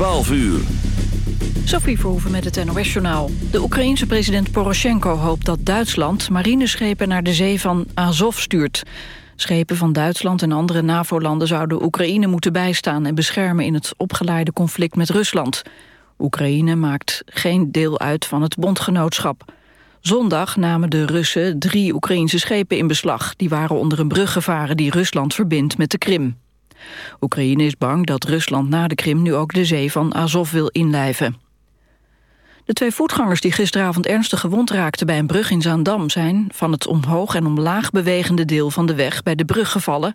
12 uur. Sophie Verhoeven met het NOS-journaal. De Oekraïense president Poroshenko hoopt dat Duitsland... marineschepen naar de zee van Azov stuurt. Schepen van Duitsland en andere NAVO-landen zouden Oekraïne moeten bijstaan... en beschermen in het opgeleide conflict met Rusland. Oekraïne maakt geen deel uit van het bondgenootschap. Zondag namen de Russen drie Oekraïnse schepen in beslag. Die waren onder een brug gevaren die Rusland verbindt met de Krim. Oekraïne is bang dat Rusland na de Krim nu ook de zee van Azov wil inlijven. De twee voetgangers die gisteravond ernstig gewond raakten bij een brug in Zaandam zijn van het omhoog en omlaag bewegende deel van de weg bij de brug gevallen.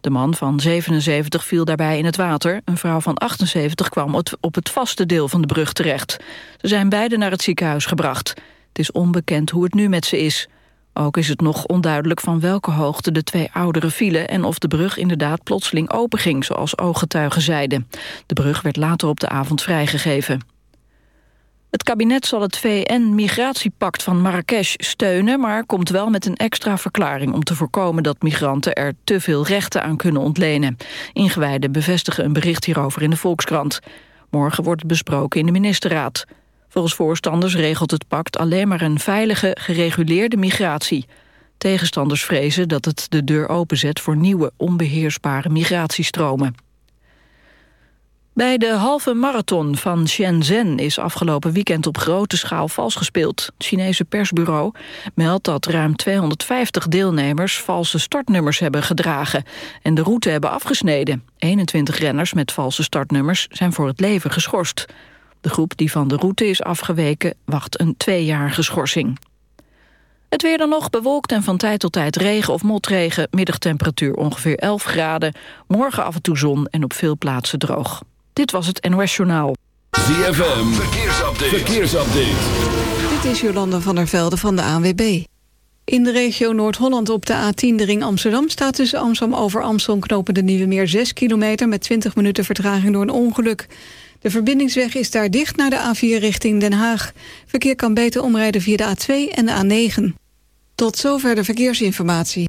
De man van 77 viel daarbij in het water. Een vrouw van 78 kwam op het vaste deel van de brug terecht. Ze zijn beide naar het ziekenhuis gebracht. Het is onbekend hoe het nu met ze is. Ook is het nog onduidelijk van welke hoogte de twee ouderen vielen... en of de brug inderdaad plotseling openging, zoals ooggetuigen zeiden. De brug werd later op de avond vrijgegeven. Het kabinet zal het VN-migratiepact van Marrakesh steunen... maar komt wel met een extra verklaring om te voorkomen... dat migranten er te veel rechten aan kunnen ontlenen. Ingewijden bevestigen een bericht hierover in de Volkskrant. Morgen wordt het besproken in de ministerraad. Volgens voorstanders regelt het pact alleen maar een veilige, gereguleerde migratie. Tegenstanders vrezen dat het de deur openzet voor nieuwe, onbeheersbare migratiestromen. Bij de halve marathon van Shenzhen is afgelopen weekend op grote schaal vals gespeeld. Het Chinese persbureau meldt dat ruim 250 deelnemers valse startnummers hebben gedragen en de route hebben afgesneden. 21 renners met valse startnummers zijn voor het leven geschorst. De groep die van de route is afgeweken wacht een tweejarige schorsing. Het weer dan nog bewolkt en van tijd tot tijd regen of motregen. Middagtemperatuur ongeveer 11 graden. Morgen af en toe zon en op veel plaatsen droog. Dit was het NOS Journaal. ZFM, verkeersupdate. verkeersupdate. Dit is Jolanda van der Velde van de ANWB. In de regio Noord-Holland op de A10 de ring Amsterdam... staat tussen Amsterdam over Amstel knopen de Nieuwe Meer 6 kilometer... met 20 minuten vertraging door een ongeluk. De verbindingsweg is daar dicht naar de A4 richting Den Haag. Verkeer kan beter omrijden via de A2 en de A9. Tot zover de verkeersinformatie.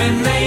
when they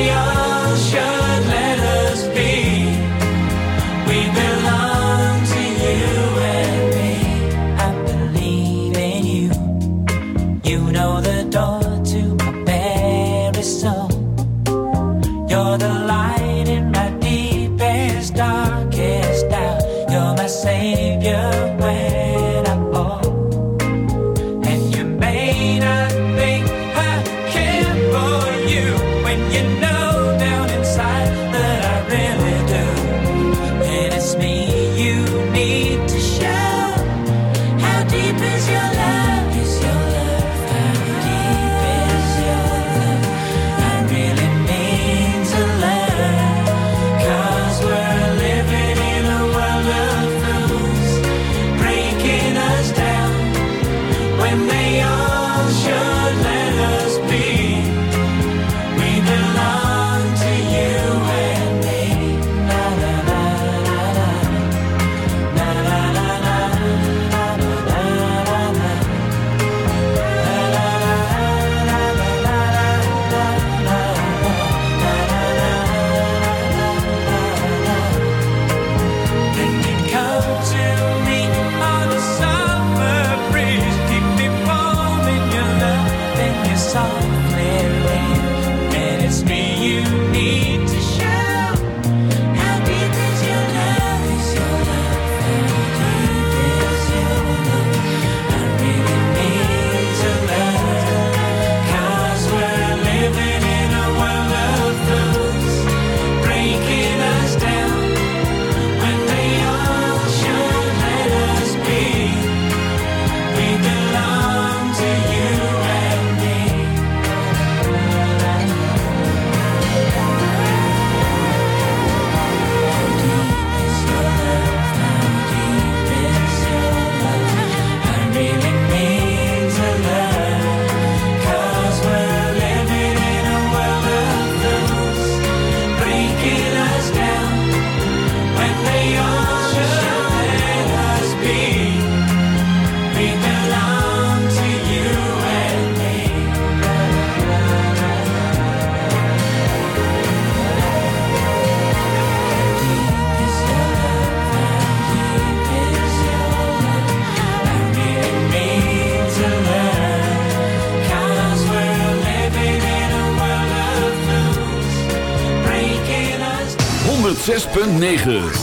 9.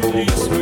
please.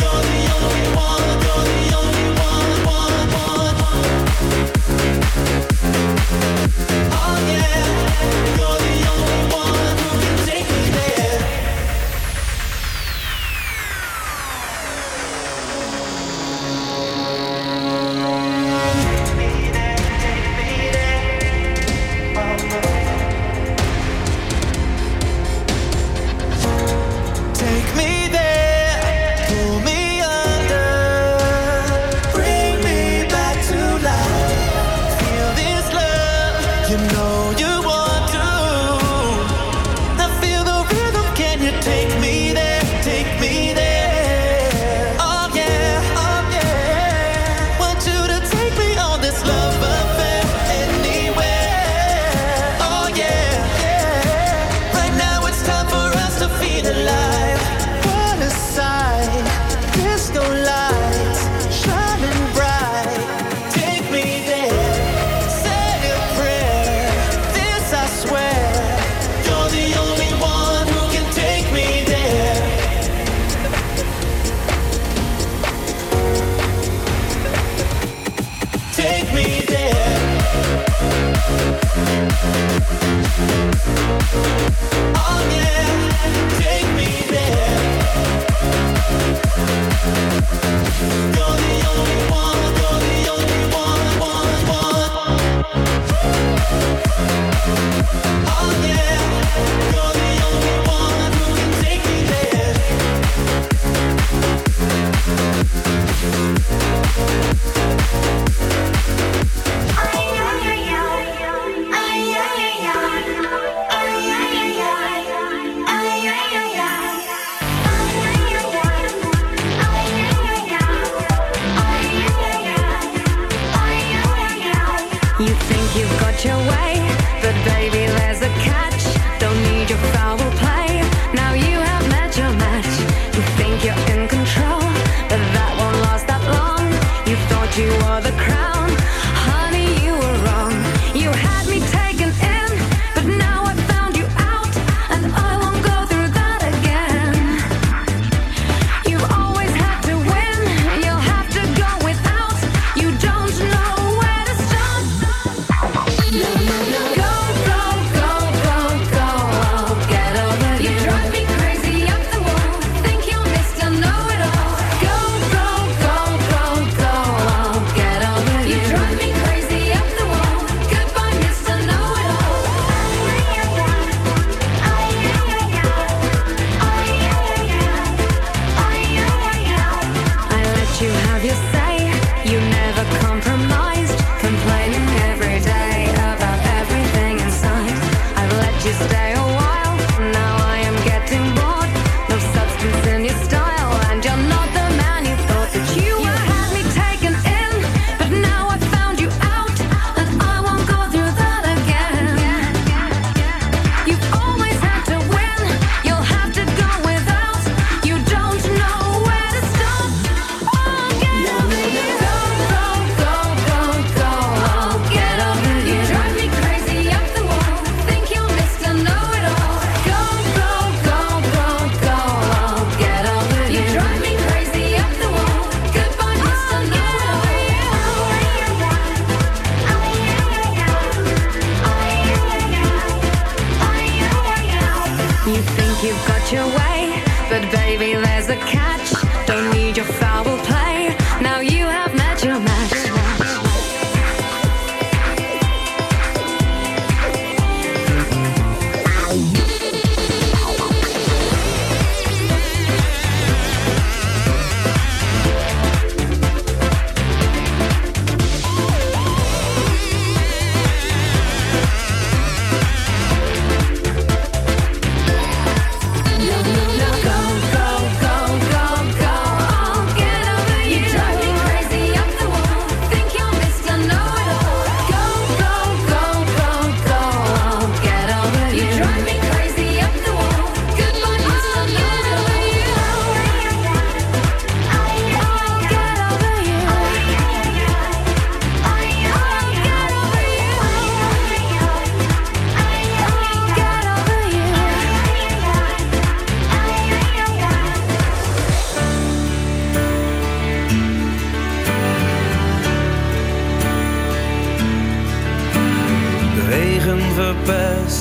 You're the only one,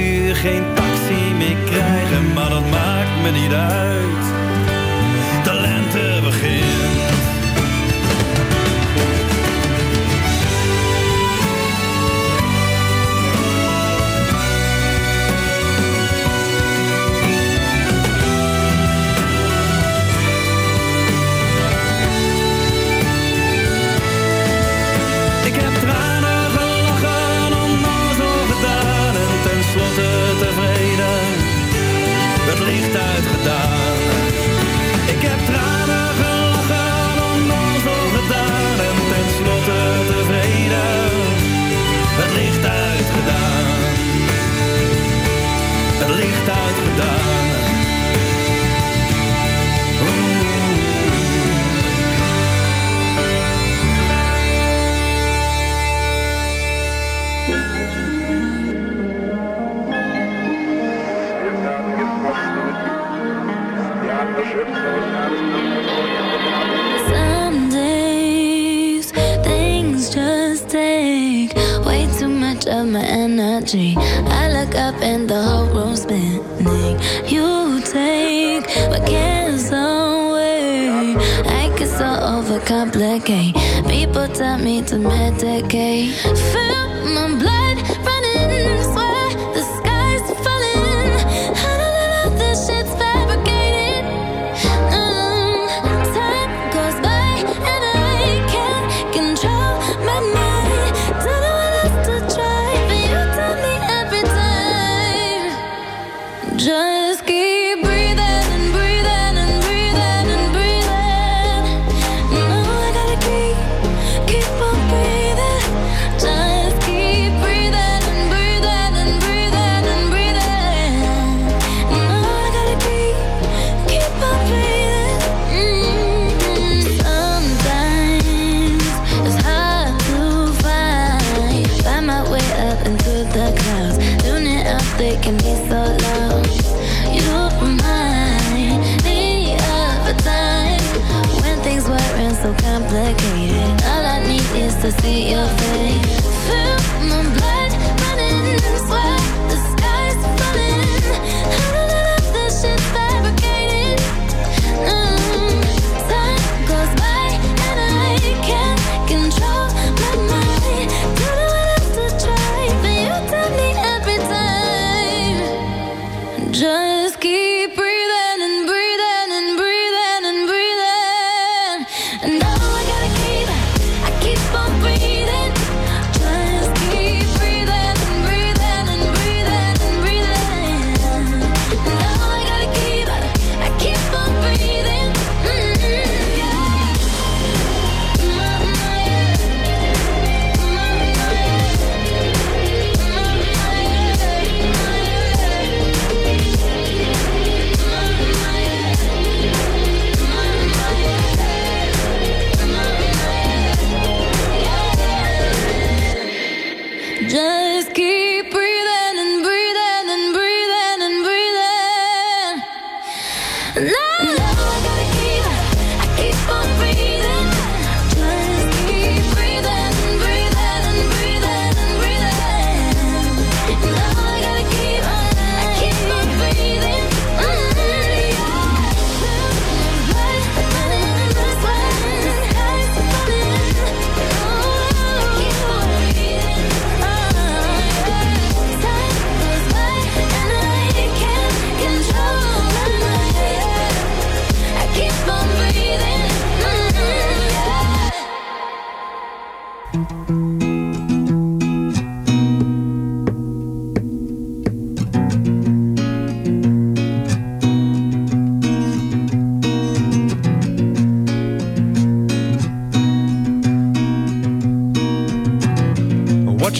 Hier op dit uur geen I get so overcomplicate. People tell me to medicate. Feel my blood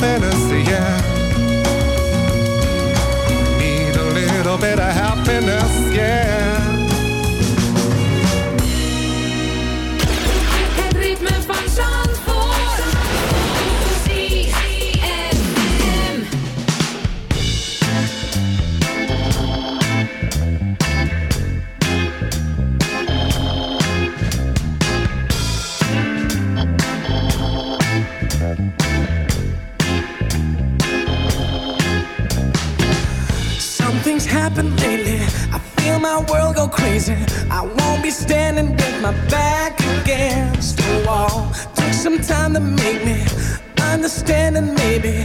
yeah. Need a little bit of happiness, my back against the wall. Took some time to make me understand, and maybe